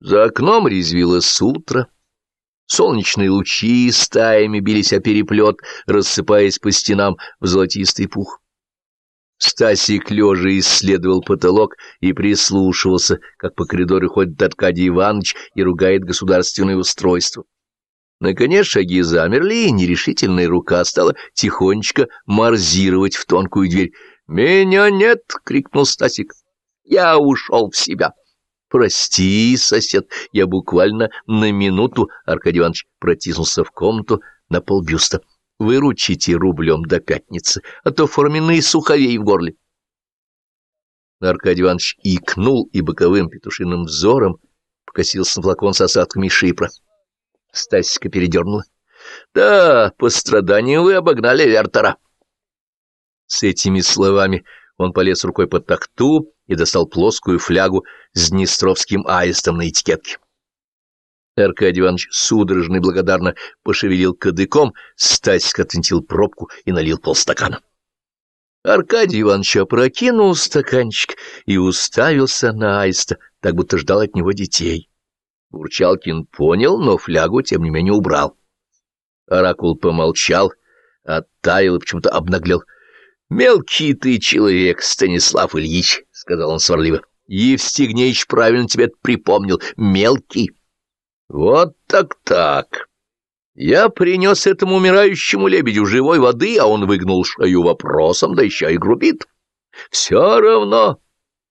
За окном резвилось утро. Солнечные лучи стаями бились о переплет, рассыпаясь по стенам в золотистый пух. Стасик лежа исследовал потолок и прислушивался, как по коридору ходит Аркадий Иванович и ругает государственное устройство. Наконец шаги замерли, и нерешительная рука стала тихонечко морзировать в тонкую дверь. «Меня нет!» — крикнул Стасик. «Я ушел в себя!» «Прости, сосед, я буквально на минуту...» Аркадий Иванович протиснулся в комнату на полбюста. «Выручите рублем до пятницы, а то форменные суховей в горле». Аркадий Иванович икнул и боковым петушиным взором покосился на флакон с осадками шипра. Стасика передернула. «Да, по страданию вы обогнали Вертера». С этими словами он полез рукой под тахту и достал плоскую флягу с днестровским аистом на этикетке. Аркадий Иванович судорожно и благодарно пошевелил кадыком, Стасик отвинтил пробку и налил полстакана. Аркадий Иванович опрокинул стаканчик и уставился на аиста, так будто ждал от него детей. Бурчалкин понял, но флягу, тем не менее, убрал. Оракул помолчал, оттаял и почему-то обнаглел. — Мелкий ты человек, Станислав Ильич, — сказал он сварливо. — Евстигнеич правильно тебе припомнил. Мелкий. — Вот так-так. Я принес этому умирающему лебедю живой воды, а он выгнул шею вопросом, да еще и грубит. Все равно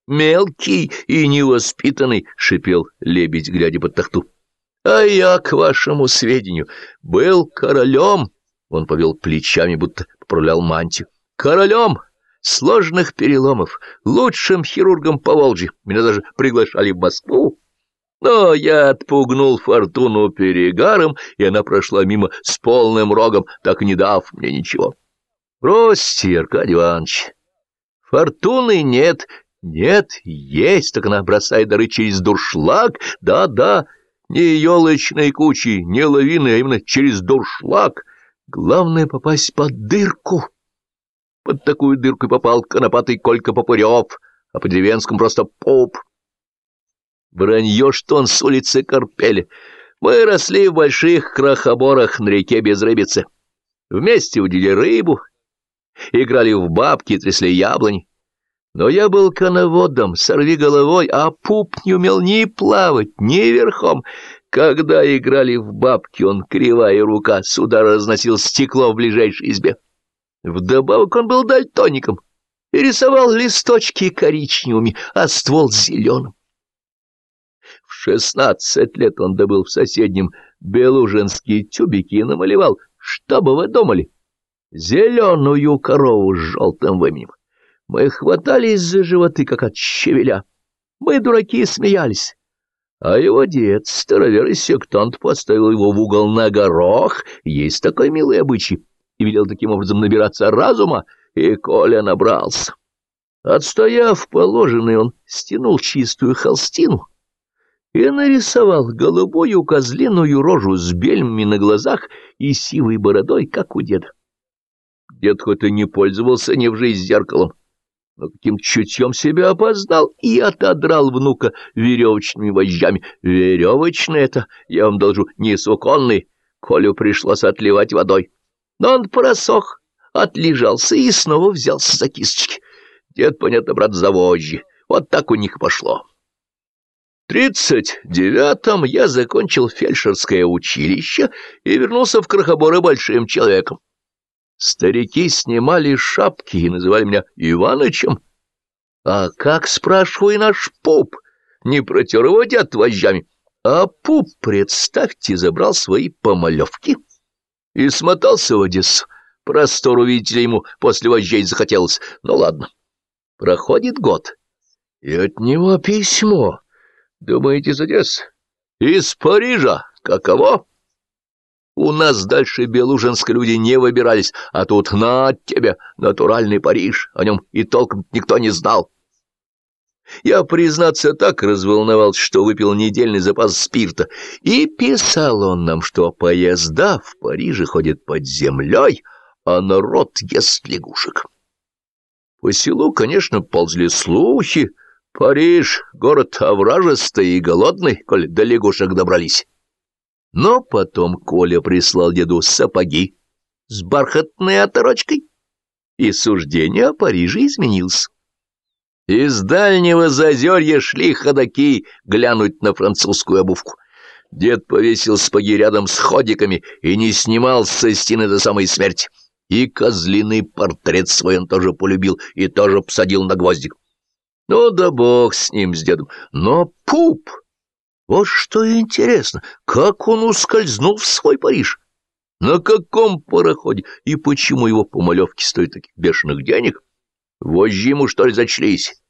мелкий и невоспитанный, — шипел лебедь, глядя под тахту. — А я, к вашему сведению, был королем, — он повел плечами, будто поправлял мантию, — королем сложных переломов, лучшим хирургом по Волжье. Меня даже приглашали в Москву. Но я отпугнул фортуну перегаром, и она прошла мимо с полным рогом, так не дав мне ничего. Бросьте, Аркадий Иванович, фортуны нет, нет, есть, так она бросает дары через дуршлаг, да-да, не елочной кучи, не лавины, а именно через дуршлаг. Главное — попасть под дырку. Под такую дырку и попал конопатый Колька Попырев, а по-деревенскому просто поп. Вранье, что он с улицы Карпели. Мы росли в больших крохоборах на реке Безрыбице. Вместе удили рыбу, играли в бабки, трясли яблони. Но я был коноводом, сорви головой, а пуп не умел ни плавать, ни верхом. Когда играли в бабки, он, кривая рука, сюда разносил стекло в ближайшей избе. Вдобавок он был дальтоником и рисовал листочки коричневыми, а ствол зеленым. В шестнадцать лет он добыл в соседнем белужинские тюбики и намалевал, что бы вы думали, зеленую корову с желтым выменем. Мы хватались за животы, как от щавеля. Мы, дураки, смеялись. А его дед, старовер и сектант, поставил его в угол на горох, есть такой милый обычай, и велел таким образом набираться разума, и Коля набрался. Отстояв положенный, он стянул чистую холстину и нарисовал голубую козлиную рожу с бельмами на глазах и сивой бородой, как у деда. Дед хоть и не пользовался ни в жизнь зеркалом, но каким чутьем себя опознал и отодрал внука веревочными вожжами. Веревочный это, я вам должу, не суконный. Колю пришлось отливать водой. Но он просох, отлежался и снова взялся за кисточки. Дед, понятно, брат, за вожжи. Вот так у них пошло. В тридцать девятом я закончил фельдшерское училище и вернулся в Крохоборы большим человеком. Старики снимали шапки и называли меня Иванычем. А как, спрашиваю, наш пуп? Не протер его дед вожжами. А пуп, представьте, забрал свои помолевки и смотался в Одессу. Простору, видите ли, ему после вожжей захотелось. Ну, ладно. Проходит год, и от него письмо. Думаете, из Одессы? Из Парижа. Каково? У нас дальше Белужинска люди не выбирались, а тут на тебе натуральный Париж, о нем и толком никто не знал. Я, признаться, так разволновался, что выпил недельный запас спирта, и писал он нам, что поезда в Париже ходят под землей, а народ ест лягушек. По селу, конечно, ползли слухи, Париж — город овражистый и голодный, коль до лягушек добрались. Но потом Коля прислал деду сапоги с бархатной оторочкой, и суждение о Париже изменилось. Из дальнего зазерья шли ходаки глянуть на французскую обувку. Дед повесил спаги рядом с ходиками и не снимал со стены до самой смерти. И козлиный портрет свой он тоже полюбил и тоже посадил на гвоздик. Ну да бог с ним, с дедом. Но пуп! Вот что интересно, как он ускользнул в свой Париж? На каком пароходе? И почему его по малевке стоит таких бешеных денег? Вожжи ему, что ли, зачлись?